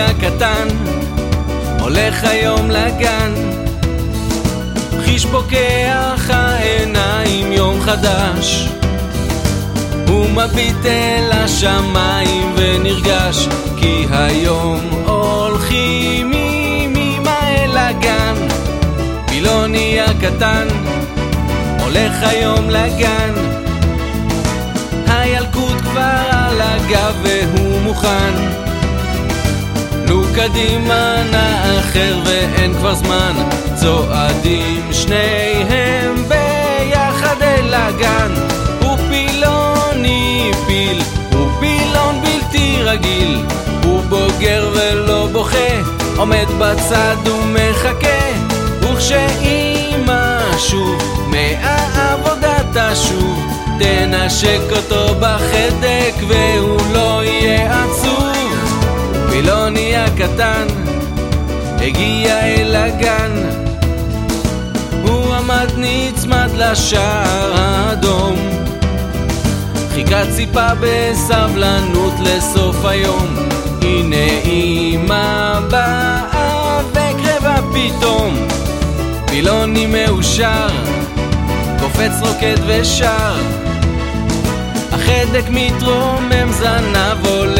הקטן הולך היום לגן. חיש פוקח העיניים יום חדש. הוא מביט אל השמיים ונרגש כי היום הולכים אמא אל הגן. פילוני הקטן הולך היום לגן. הילקוט כבר על הגב והוא מוכן קדימה נאחר ואין כבר זמן. צועדים שניהם ביחד אל הגן. ופילוני פיל הוא פילון בלתי רגיל. הוא בוגר ולא בוכה עומד בצד ומחכה. וכשאימא שוב מהעבודה תשוב תנשק אותו בחדק והוא הקטן הגיע אל הגן. הוא עמד נצמד לשער האדום. חיכה ציפה בסבלנות לסוף היום. הנה אמא באה וקרבה פתאום. פילוני מאושר קופץ רוקד ושר. החדק מתרומם זנב עולה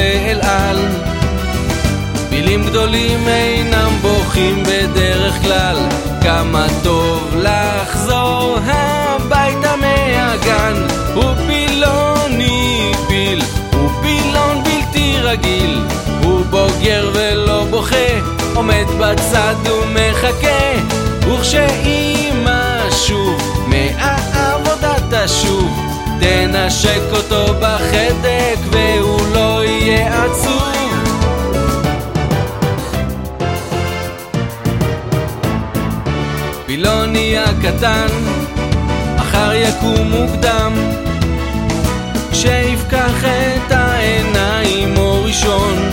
פילים גדולים אינם בוכים בדרך כלל. כמה טוב לחזור הביתה מהגן. הוא פילוני פיל הוא פילון בלתי רגיל. הוא בוגר ולא בוכה עומד בצד ומחכה. וכשאימא שוב מהעבודה תשוב תנשק אותו בחדק והוא לא הקטן מחר יקום מוקדם. כשיפקח את העיניים או ראשון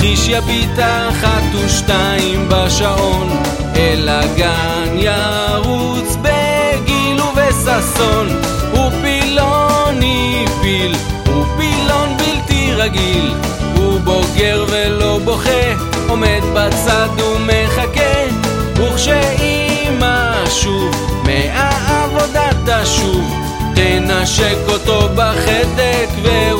חיש יביט אחת ושתיים בשעון. אל הגן ירוץ בגיל ובששון הוא פילוני פיל הוא פילון בלתי רגיל. הוא בוגר ולא בוכה עומד בצד נשק אותו בחדק ו...